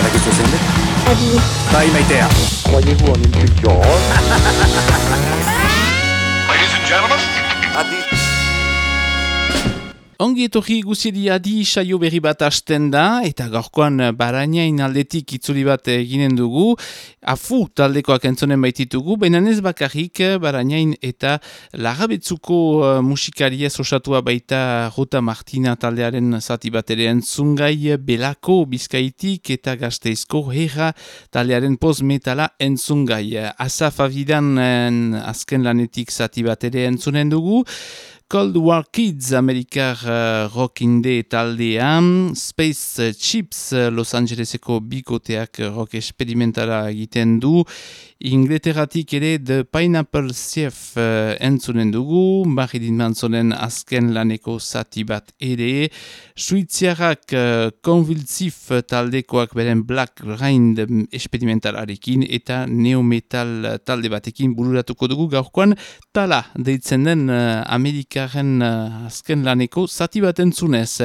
là quelque chose de ça. Ah oui. Ça y m'aitère. Ladies and gentlemen, adieu. Ongi etorri guziri adi saio berri bat hasten da, eta gaurkoan barainain aldetik itzuli bat eginen dugu, afu taldekoak entzonen baititugu, baina ez bakarrik barainain eta lagabetzuko uh, musikari ez osatua baita Ruta Martina taldearen zati bat ere entzungai belako bizkaitik eta gazteizko herra taldearen post-metala entzungai. Asaf Avidan en, azken lanetik zati bat ere entzunen dugu, Cold War Kids Amerikar uh, rock inde taldean, Space Chips uh, Los Angeleseko bikoteak uh, rock esperimentara egiten du, Ingleteratik ere The Pineapple Chef uh, entzunen dugu, Marilyn Mansonen azken laneko zati bat ere, Suiziarrak uh, taldekoak beren Black Rind esperimentalarekin eta neometal talde batekin bururatuko dugu. Gaurkoan, tala deitzen den uh, Amerikaren uh, azken laneko zati bat entzunez.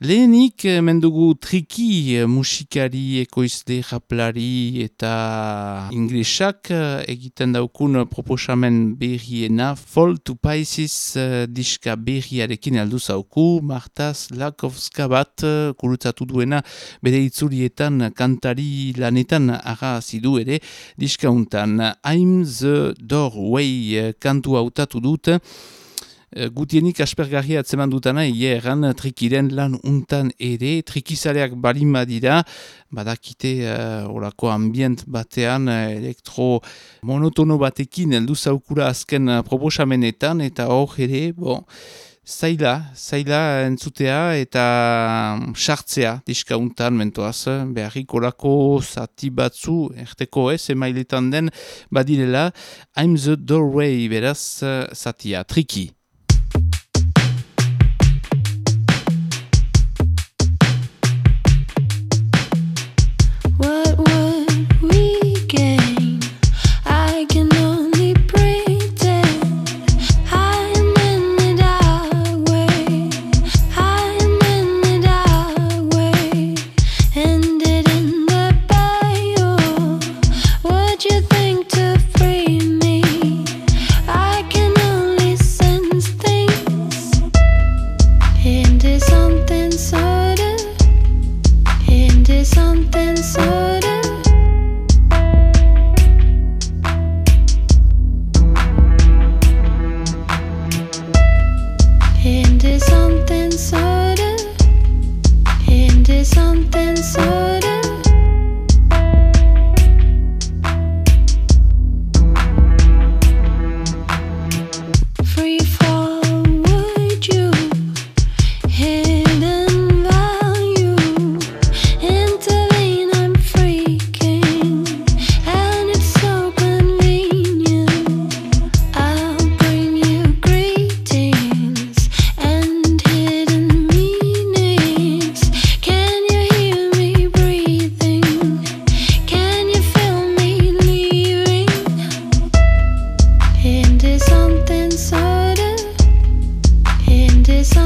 Lehenik, mendugu triki musikari, ekoizle, raplari eta inglesak egiten daukun proposamen berriena Fall to Pisces diska berriarekin aldu zauku, Martaz Lakovska bat kurutzatu duena bere itzurietan kantari lanetan aga zidu ere diska untan. I'm the doorway kantu hautatu dut, Gutienik aspergarria atzeman dutana, ie erran trikiren lan untan ere, trikizaleak balima dira, badakite uh, orako ambient batean elektro monotono batekin heldu zaukura azken uh, proposamenetan, eta hor ere, bon, zaila, zaila entzutea eta sartzea diskauntan mentoaz, beharrik orako zati batzu, erteko ez, emailetan den badirela, I'm the doorway beraz zatia, triki.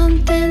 Something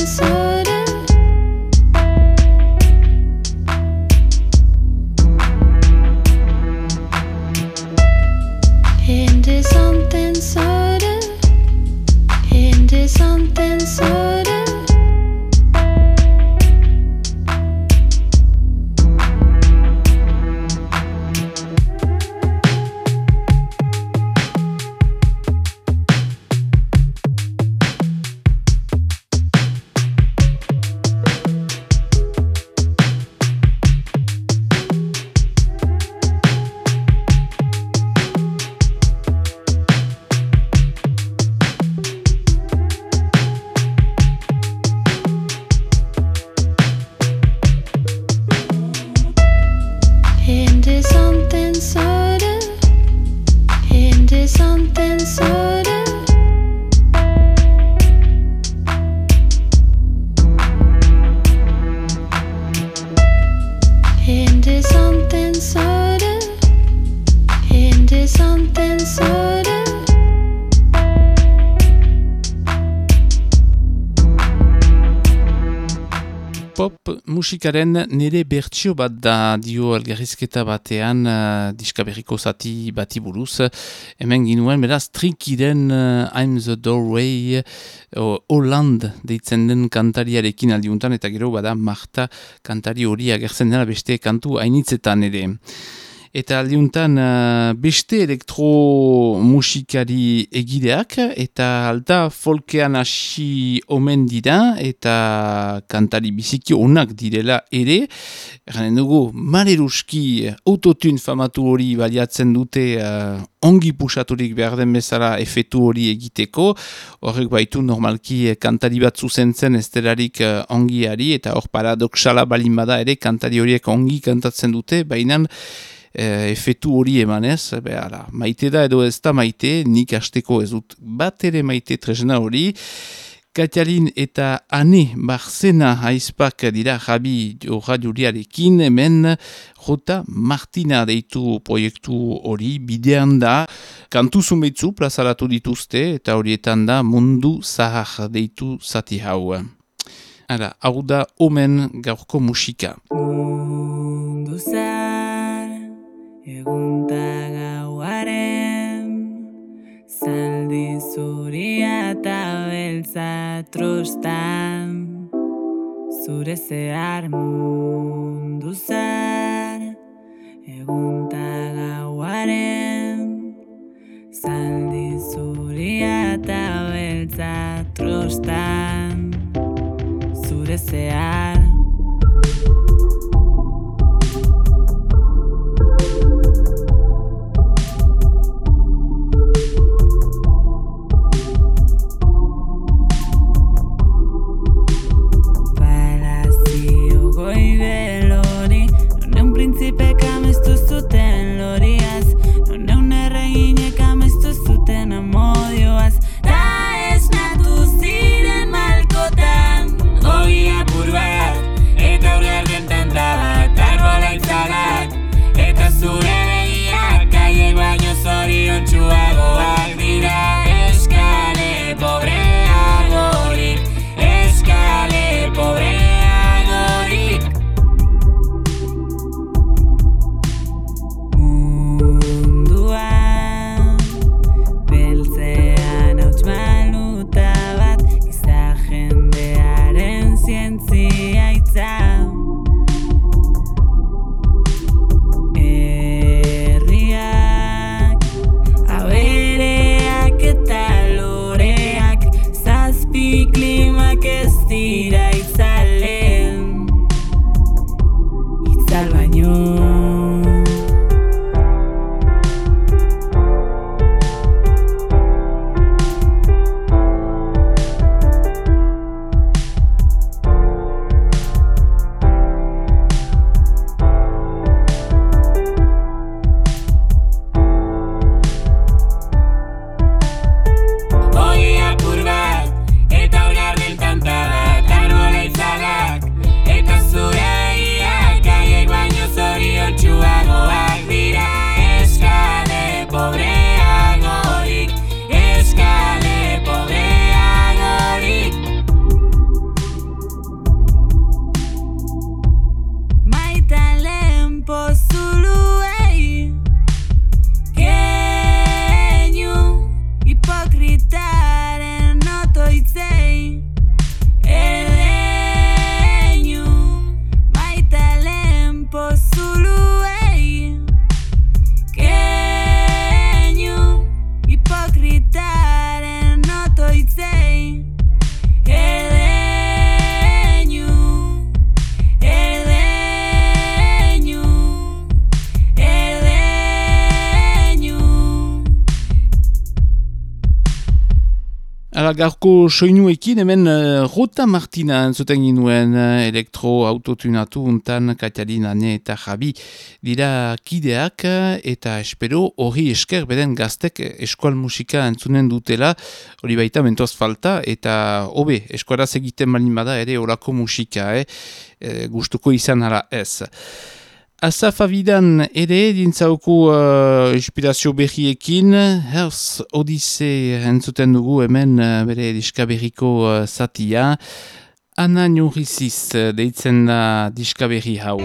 musikaren nire bertsio bat da dio algarrizketa batean uh, diskaberriko zati bati buruz. Hemen ginuen, beraz, trikiren uh, I'm the Doorway uh, Holland deitzen den kantariarekin aldiuntan, eta gero bada Marta kantari hori agertzen dela beste kantu hainitzetan ere. Eta aldiuntan uh, beste elektromusikari egideak eta alta folkean hasi omen dira eta kantari biziki onak direla ere. Erranen dugu, mareruski autotun famatu hori baliatzen dute uh, ongi pusaturik behar den bezala efetu hori egiteko. Horrek baitu normalki kantari bat zuzentzen ez delarik uh, ongiari eta hor paradoxala balin bada ere kantari horiek ongi kantatzen dute, baina e, efetu hori emanez, behala, maite da edo ez da maite, nik asteko ez dut bat ere maite tresna hori, Katialin eta Ane Barzena haizpak dira jabi juriarekin hemen Jota Martina deitu proiektu hori bidean da kantu zumetzu plazaratu dituzte eta horietan da mundu zahar deitu zati hau. Hala, hau da omen gaurko musika. Mundu zahar Egunta gauaren Zaldi zuria eta beltza trostan Zure zehar mundu zar Egunta gauaren Zaldi zuria eta beltza trostan Zure zehar principe che mi sto gaurko soinuekin hemen uh, Rota Martina entzuten ginuen uh, elektro autotunatu untan Katialinane eta Jabi dira kideak eta espero hori esker beden gaztek eskual musika entzunen dutela hori baita mentoz falta eta hobe eskuaraz egiten malin bada ere orako musika eh? e, gustuko izan hala ez. Asaf Avidan ere dintzauku uh, inspirazio berriekin, herz odise entzuten dugu hemen uh, bere diskaberriko uh, zatia, ana nionriziz deitzen da diskaberri hau.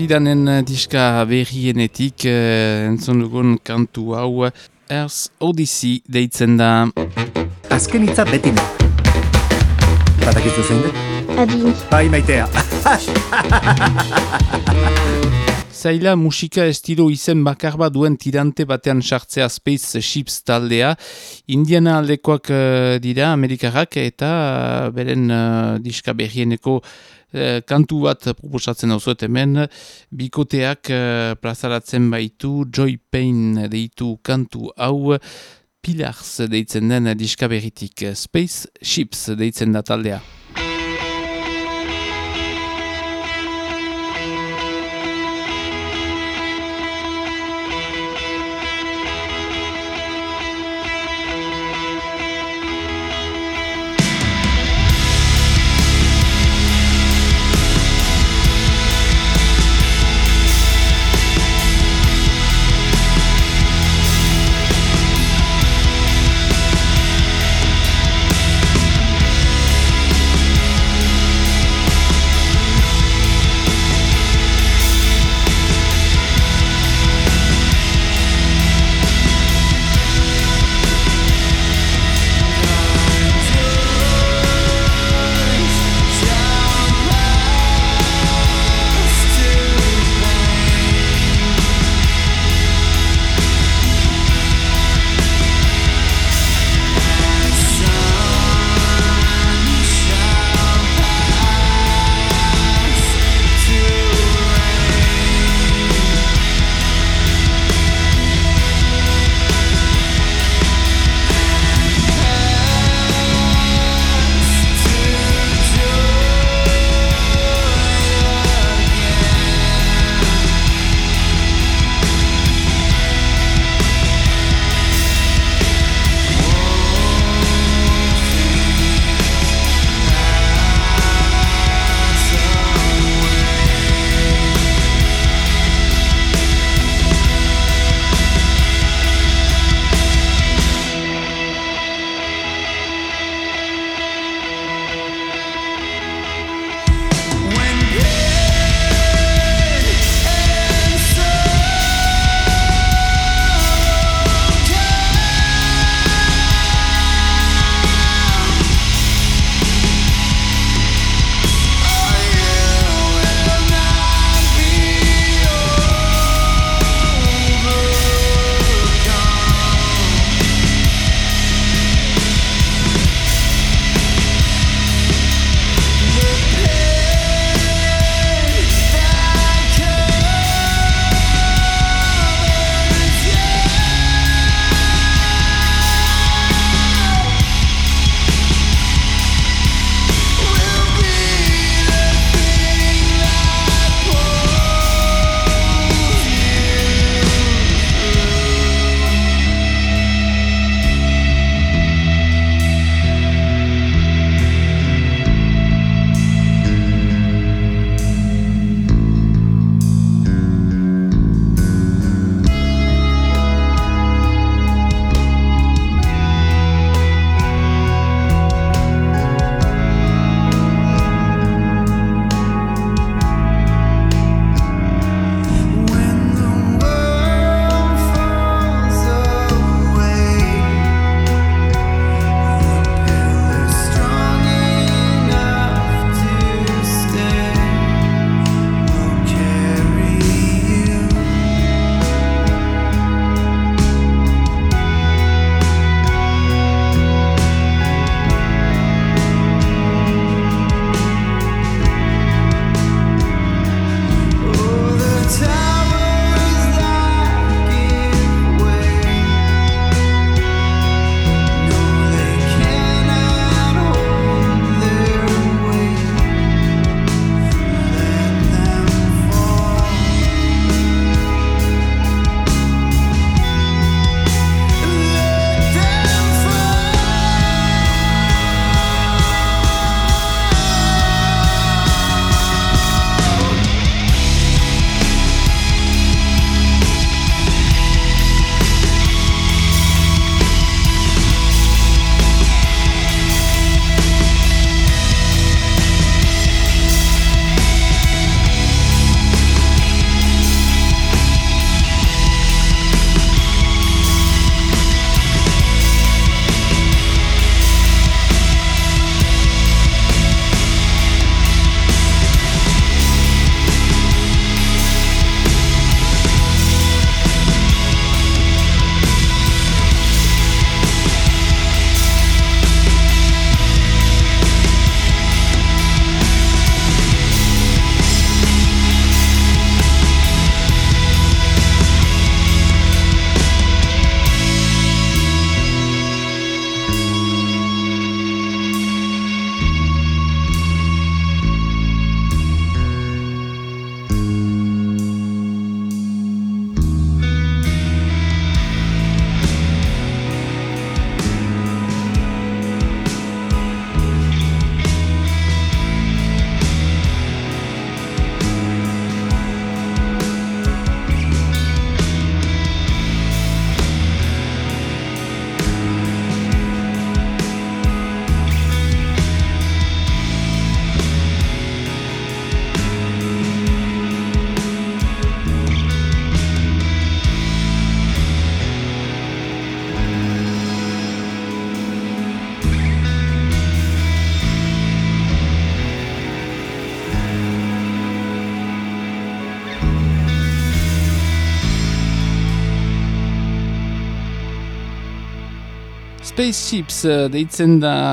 Navidanen eh, diska berrienetik eh, entzun dugun kantu hau eh, Earth Odyssey deitzen da. Azken hitza beti ne. Batakizu zein? Adi. Bai maitea. Zaila musika estilo izen bakar bat duen tirante batean sartzea Space Ships taldea. Indiana aldekoak uh, dira Amerikarrak eta uh, beren uh, diska berrieneko e, kantu bat proposatzen dauzuet hemen, bikoteak e, plazaratzen baitu, Joy Pain deitu kantu hau, Pilars deitzen den diska berritik, Space Ships deitzen da taldea.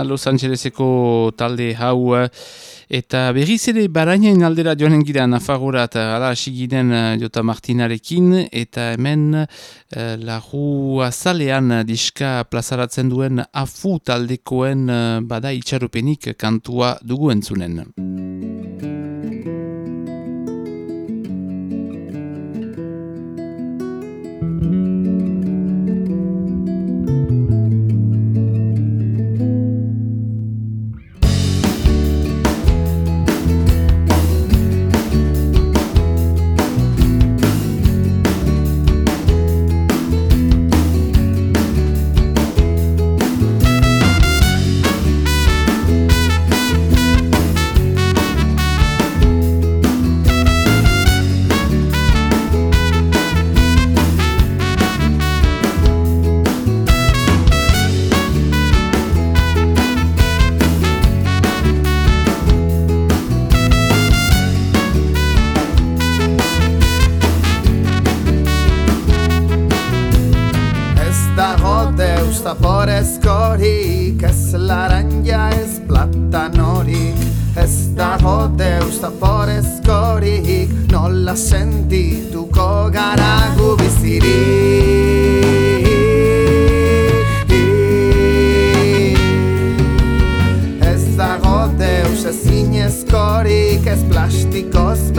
Los Angeleseko talde hau eh, eta berriz ere barainain aldera joanen gira Nafarroa eta ala hasi ginen eh, Jota Martinarekin eta hemen uh, lagu azalean diska plazaratzen duen afu taldekoen bada itxarupenik kantua dugu entzunen.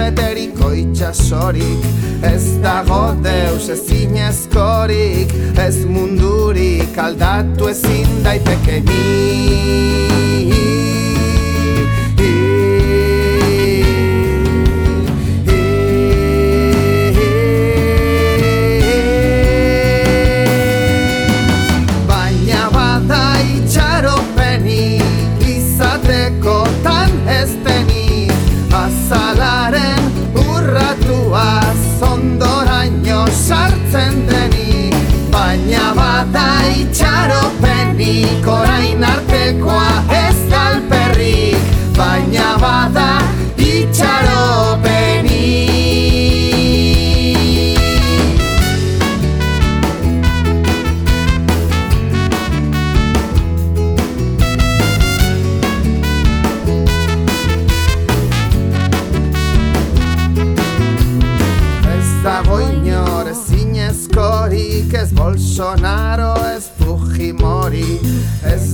Beteriko itxasorik Ez dago deus ezinezkorik Ez mundurik aldatu ezin daitekenik orain artekoa ez galperrik Baina bada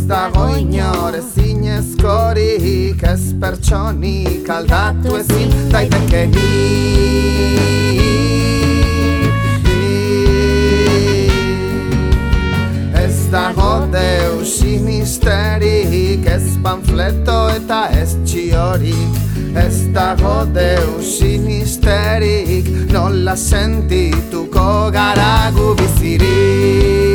Ez dago inor ezinezkorik Ez pertsonik aldatu ezin daitekenik Ez dago deus sinisterik Ez panfleto eta ez txiorik Ez dago deus sinisterik Nola sentituko gara gu bizirik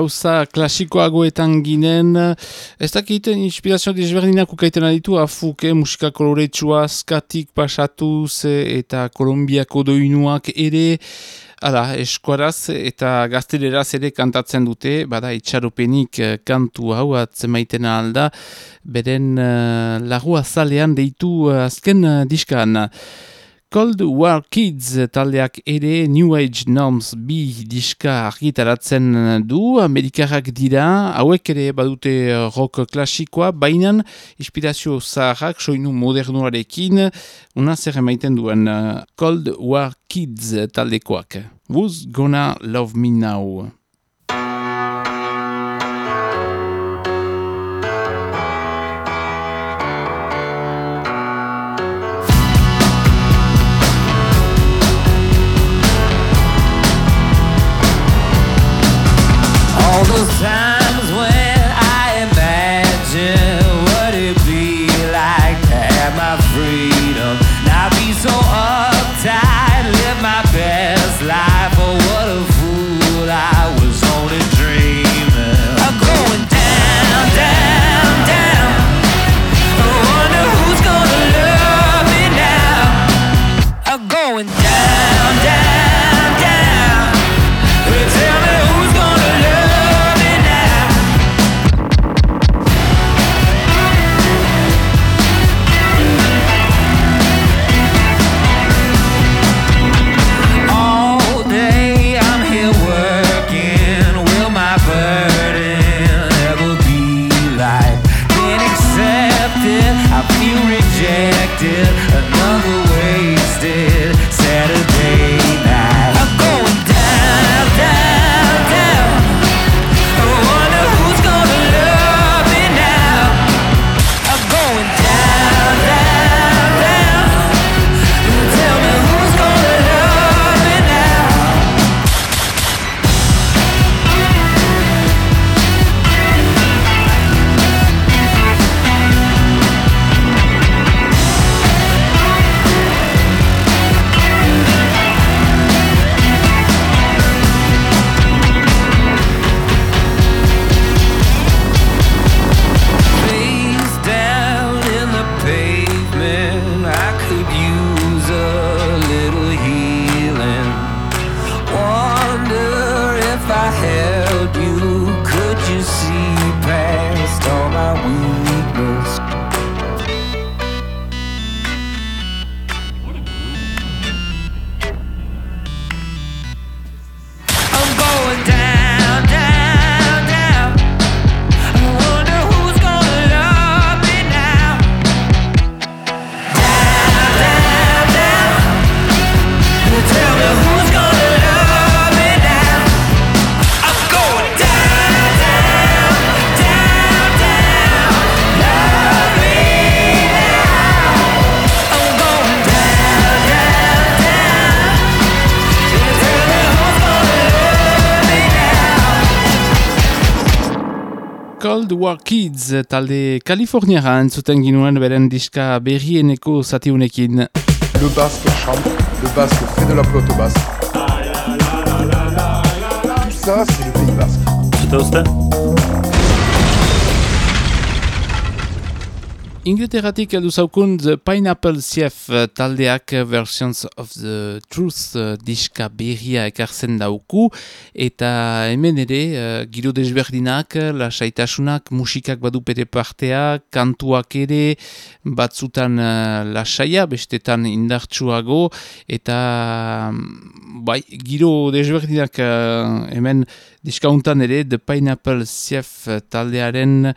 gauza klasikoagoetan ginen, ez dakiten inspirazio desberdinak ukaiten aditu, afuk, eh, musika koloretsua, skatik pasatuz eh, eta kolombiako doinuak ere, Hala, eskuaraz eta gazteleraz ere kantatzen dute, bada itxaropenik eh, kantu hau atzemaiten alda, beren uh, lagu azalean deitu uh, azken uh, diskan. Cold War Kids taldeak ere New Age Norms bi diska argitaratzen du, amerikarrak dira, hauek ere badute rock klasikoa, baina inspirazio zaharrak soinu modernuarekin, una zer emaiten duen Cold War Kids taldekoak. Who's gonna love me now? War Kids talde Kaliforniara entzuten ginuen beren diska berrieneko zatiunekin. Le basque chante, le basque fait de la flotte basque. Tout ça, c'est le pays basque. Inglaterratik heldu zaukun The Pineapple Chef eh, taldeak eh, Versions of the Truth eh, diska berria ekartzen dauku. Eta hemen ere eh, giro desberdinak, lasaitasunak, musikak badu bere partea, kantuak ere batzutan lasaia, bestetan indartsuago. Eta mm, bai, giro desberdinak hemen diskauntan ere The Pineapple Chef taldearen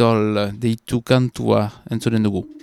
All deitu kantua entzuren dugu.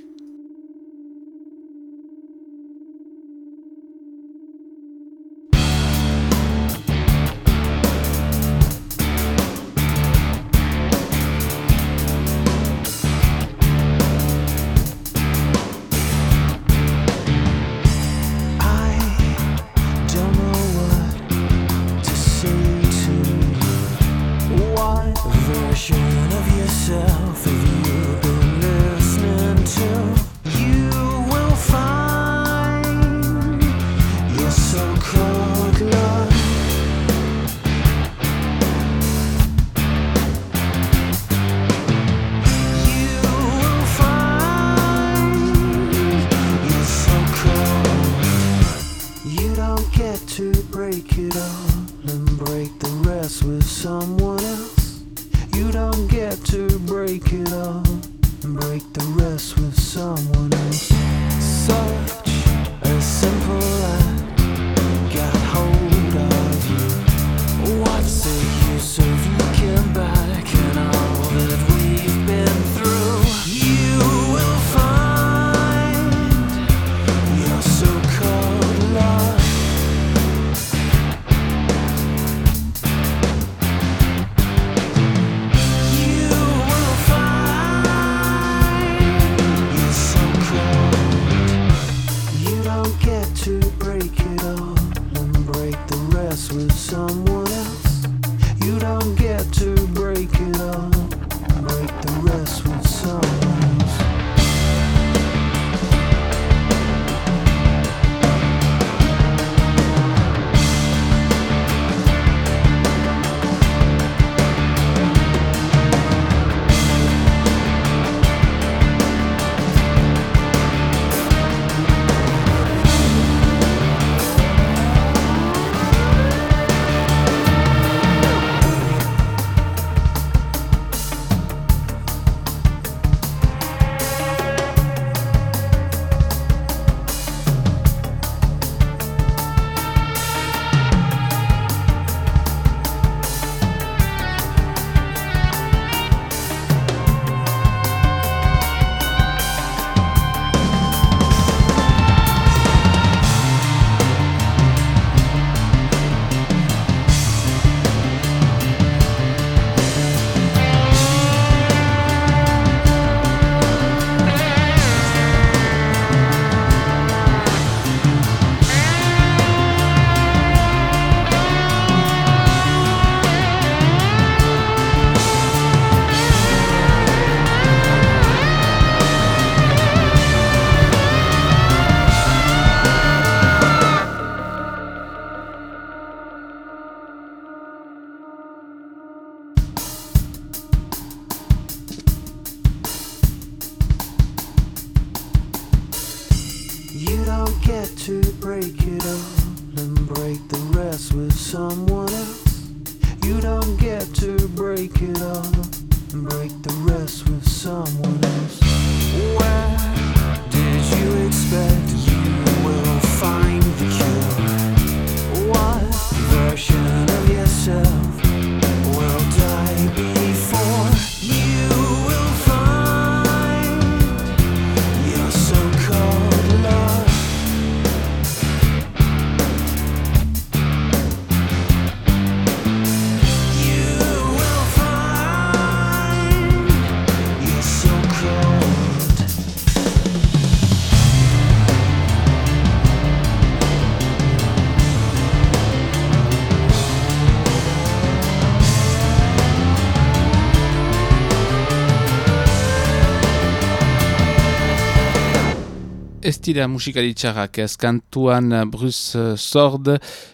Ez dira musikari txarrak, ez kantuan eh, Bruce eh, Sord,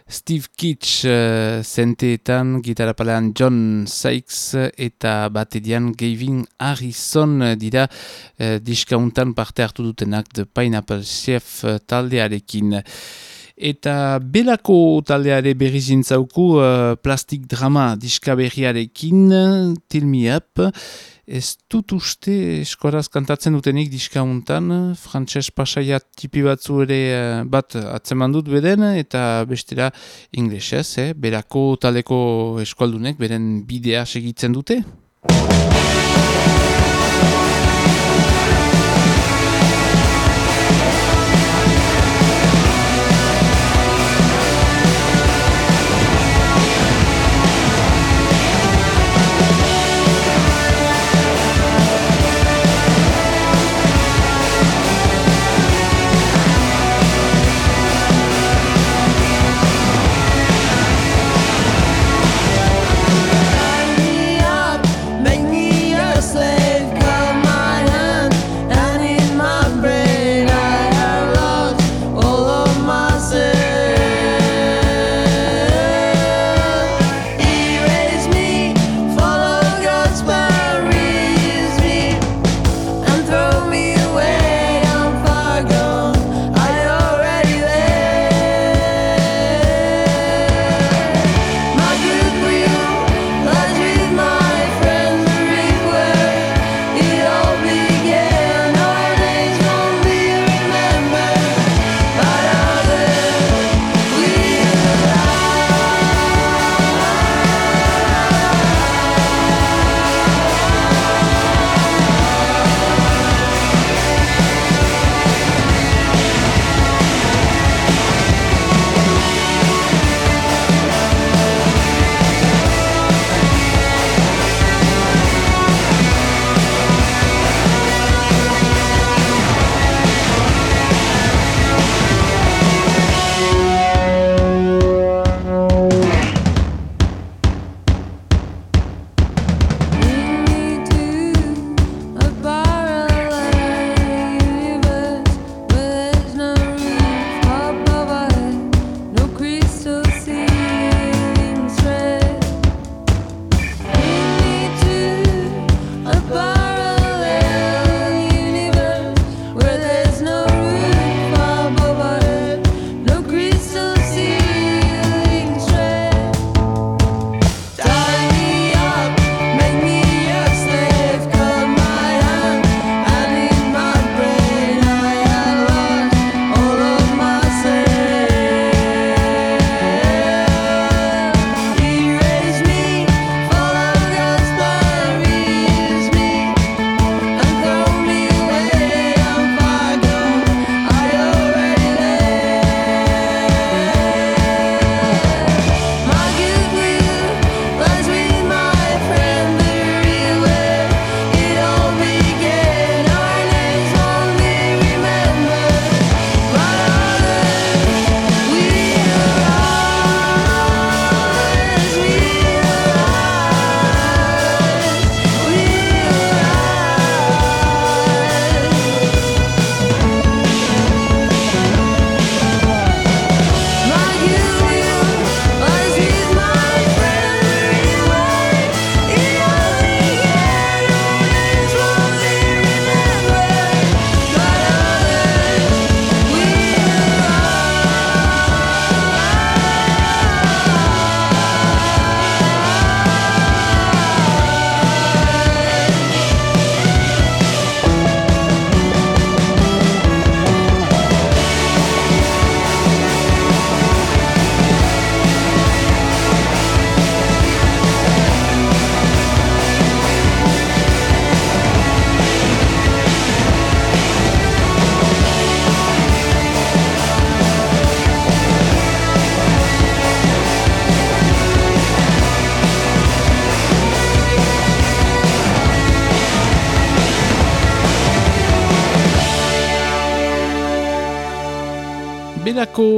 Steve Kitsch uh, zenteetan, gitarapalean John Sykes eta baterian Gavin Harrison dira uh, diskauntan parte hartu dutenak The Pineapple Chef taldearekin. Eta belako taldeare berri zintzauku uh, plastik drama diska berriarekin, Till Me Up, Ez dut uste eskoraz kantatzen dutenik diskauntan, frantses pasaia tipi batzu ere eh, bat atzeman dut beden, eta bestera inglesez, eh? berako taleko eskualdunek beren bidea segitzen dute.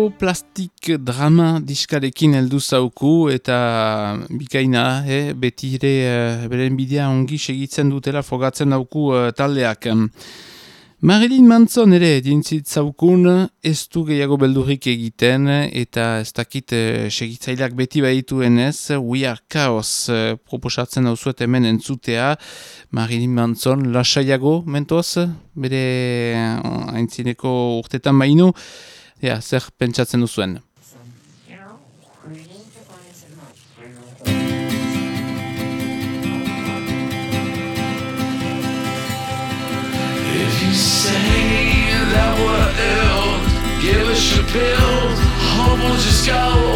plastik drama diskarekin heldu zauku eta bikaina eh, beti ere eh, beren bidea ongi segitzen dutela fogatzen dauku eh, taldeak. Marilyn Manson ere dintzit zaukun ez du gehiago beldurrik egiten eta ez dakit eh, segitzaileak beti behituen ez We Are Chaos eh, proposatzen dauzuet hemen entzutea Marilyn Manson lasaiago mentoz bere eh, haintzineko urtetan baino ja, zer pentsatzen duzuen. If you say that we're ill, give us your pills, home will just go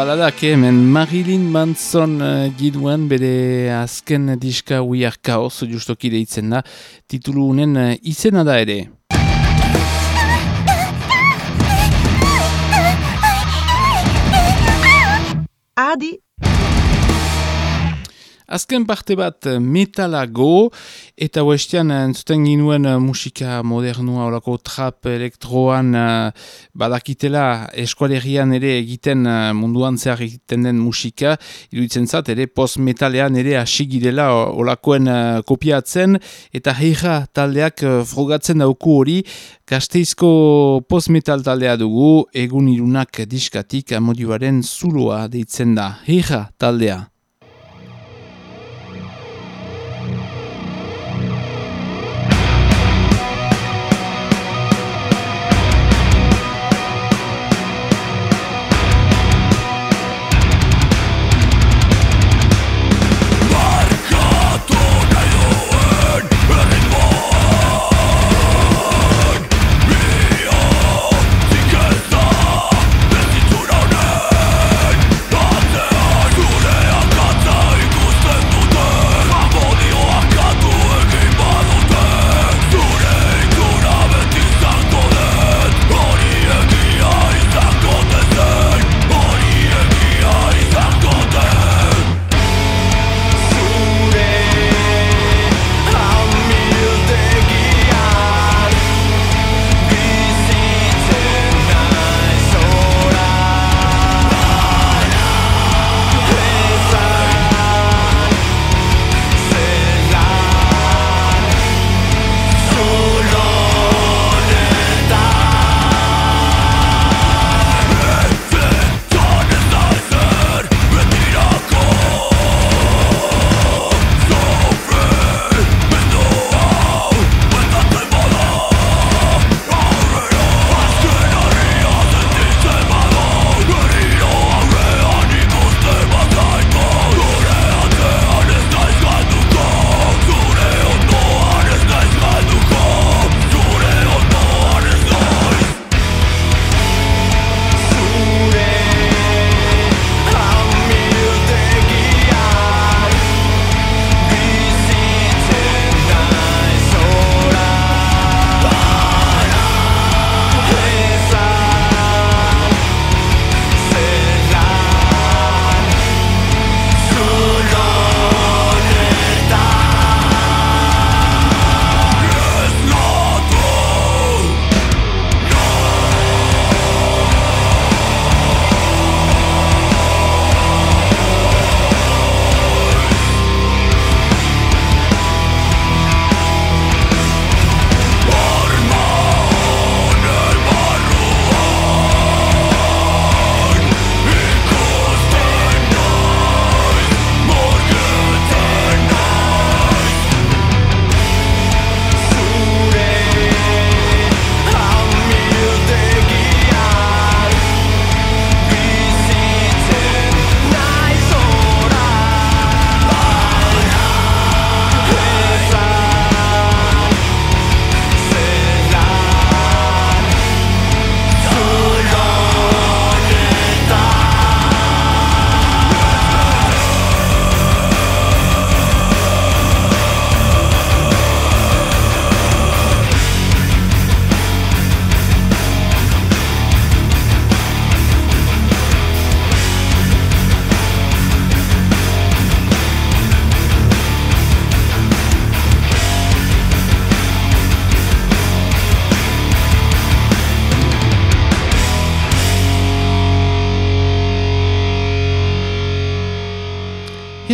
baladak hemen Marilyn Manson eh, uh, giduan bere azken diska We Are Chaos justoki deitzen da titulu unen uh, eh, izena da ere. Adi Azken parte bat eh, metalago, eta oestian eh, entzuten ginuen eh, musika modernua olako trap elektroan badakitela eskualerian ere egiten munduan zehar egiten den musika, iruditzen zat, ere post-metalean ere asigirela olakoen kopiatzen, eta heira taldeak frogatzen dauku hori, Gasteizko post-metal taldea dugu, egun irunak diskatik amodioaren zuloa deitzen da. Heira taldea.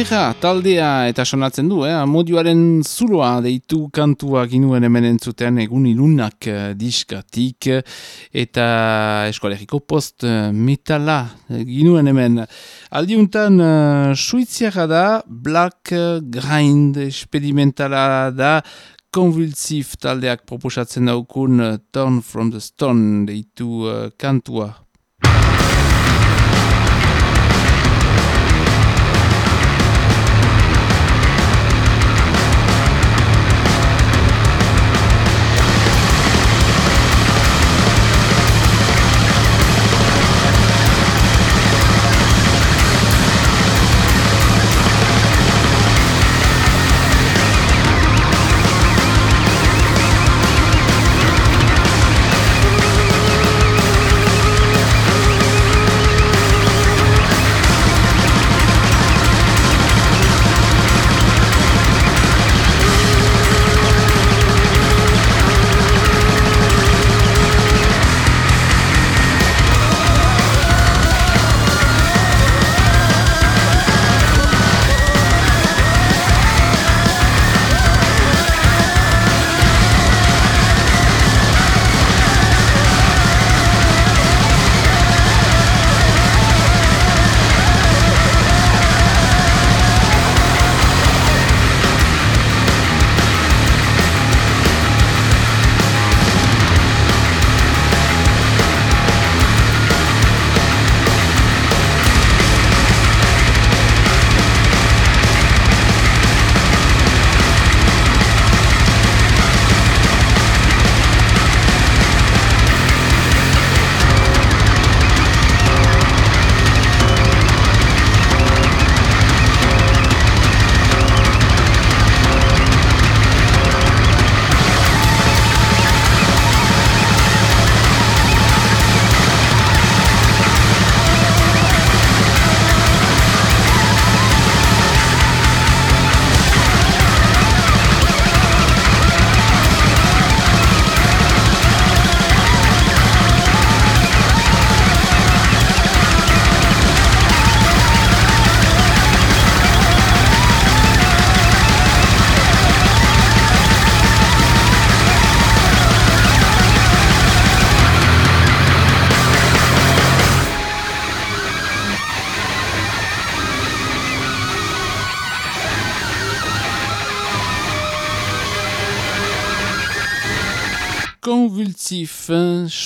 Herra, taldea eta sonatzen du, eh? modioaren zuloa deitu kantua ginuen hemen entzuten egun ilunak uh, diskatik eta eskoaleriko post uh, metala ginuen hemen. Aldiuntan uh, suiziara da, black grind experimentala da, konvulsif taldeak proposatzen daukun Turn from the Stone deitu uh, kantua.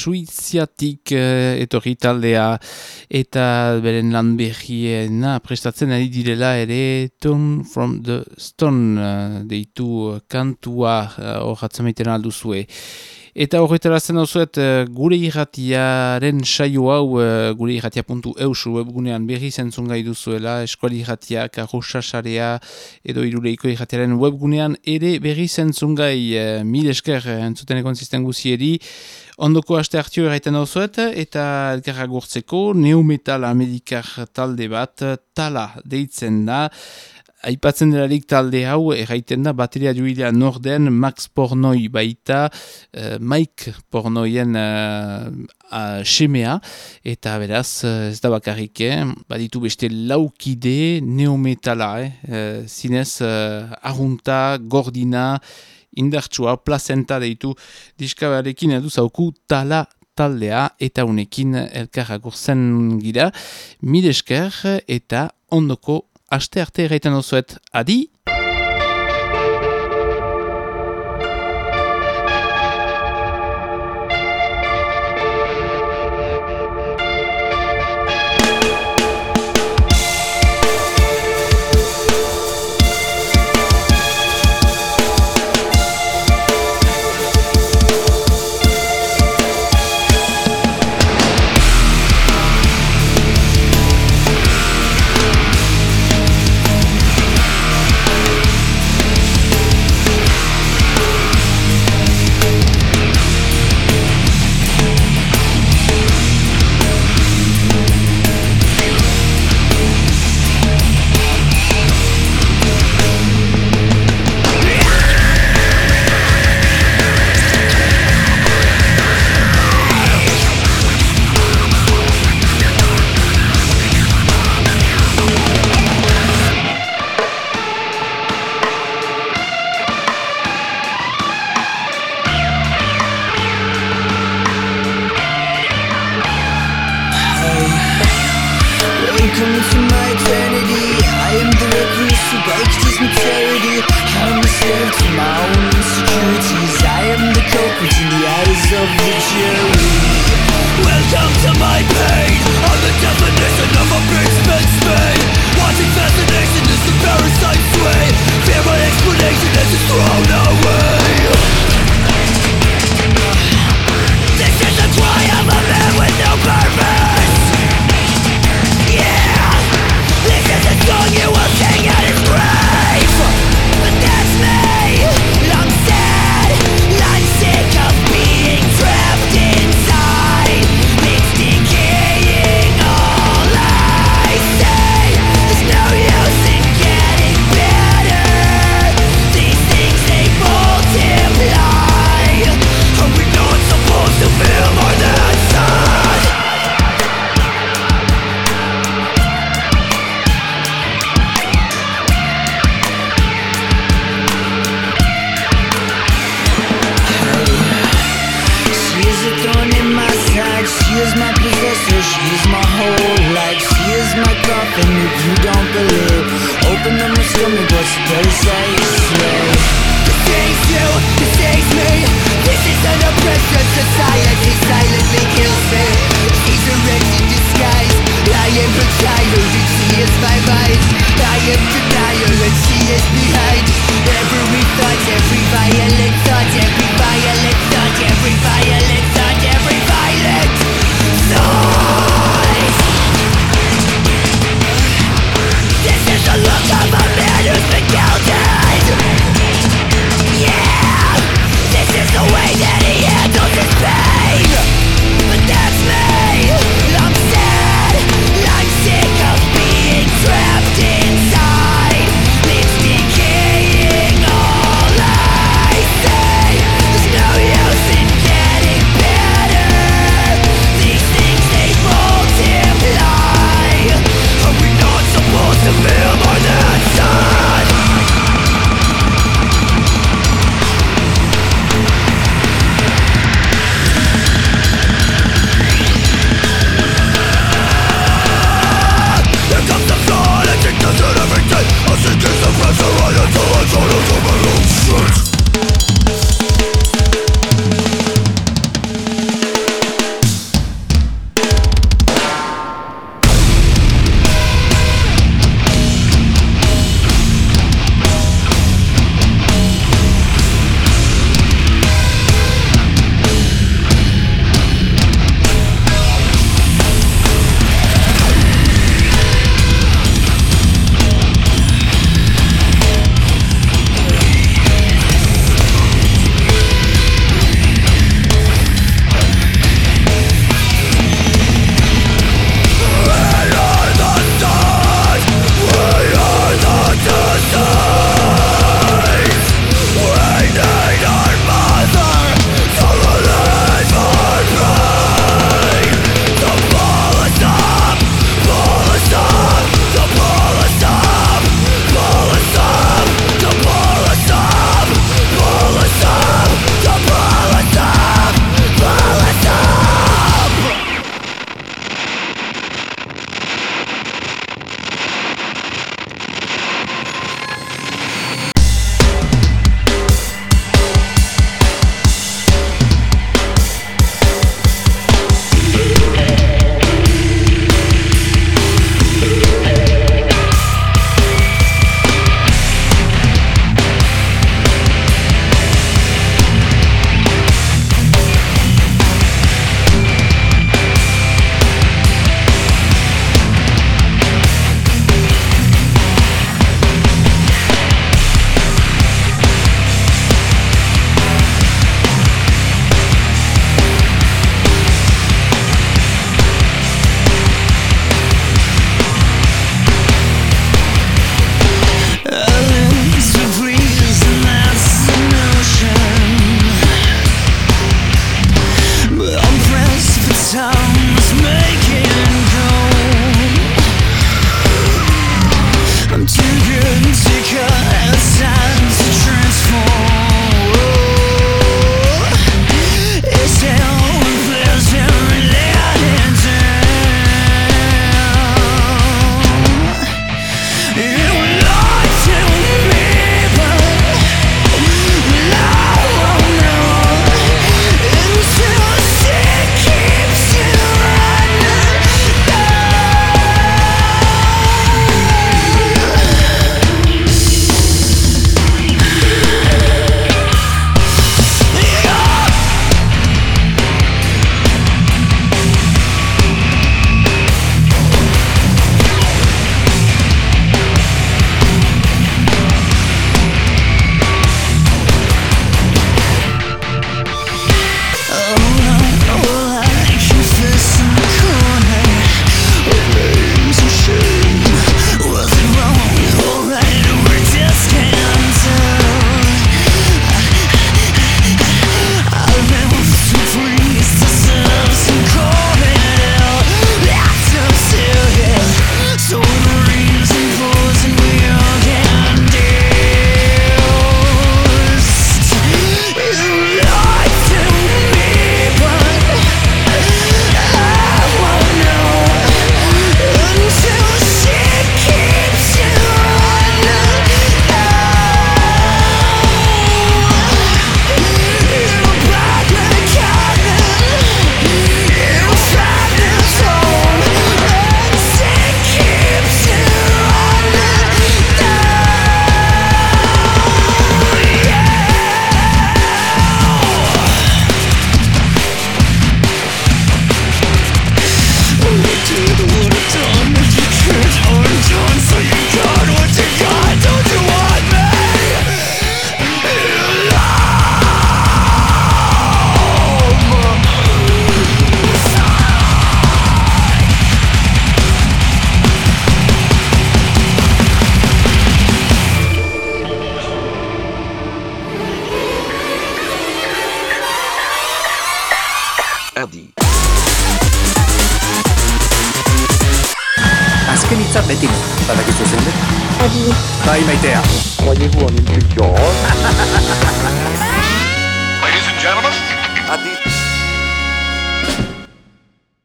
Suiziatik eh, etorri taldea eta beren lan berriena prestatzen ari direla ere Turn from the Stone eh, deitu kantua hor uh, atzameiten alduzue. Eta horretara zen dauzuet, gure irratiaren saio hau, uh, gure irratia.eus webgunean berri zentzun gai duzuela, eskuali irratiak, arrosasarea, edo iruleiko irratiaren webgunean ere berri zentzun gai uh, mil esker entzuten egon zisten guzieri. Ondoko aste hartio erraiten dauzuet, eta elkarra gurtzeko, neometal amerikar talde bat, tala deitzen da, Aipatzen delarik talde hau, erraiten da, bateria juilea norden Max Pornoi baita, uh, Mike Pornoien uh, uh, semea, eta beraz, uh, ez da bakarrik, eh? baditu beste laukide neometala, eh? uh, zinez, uh, arunta, gordina, indartsua, placenta deitu, diskabarekin edu zauku tala taldea, eta unekin elkarrak urzen gira, midesker eta ondoko aste arte erraiten dozuet, adi! Welcome to my eternity I am the recluse who baked his maturity. I am a slave to my own insecurities. I am the culprit in the eyes of the jury. Welcome to my pain. I'm the definition of a big man's pain Watching fascination is the parasites sway Fear my explanation as it's thrown out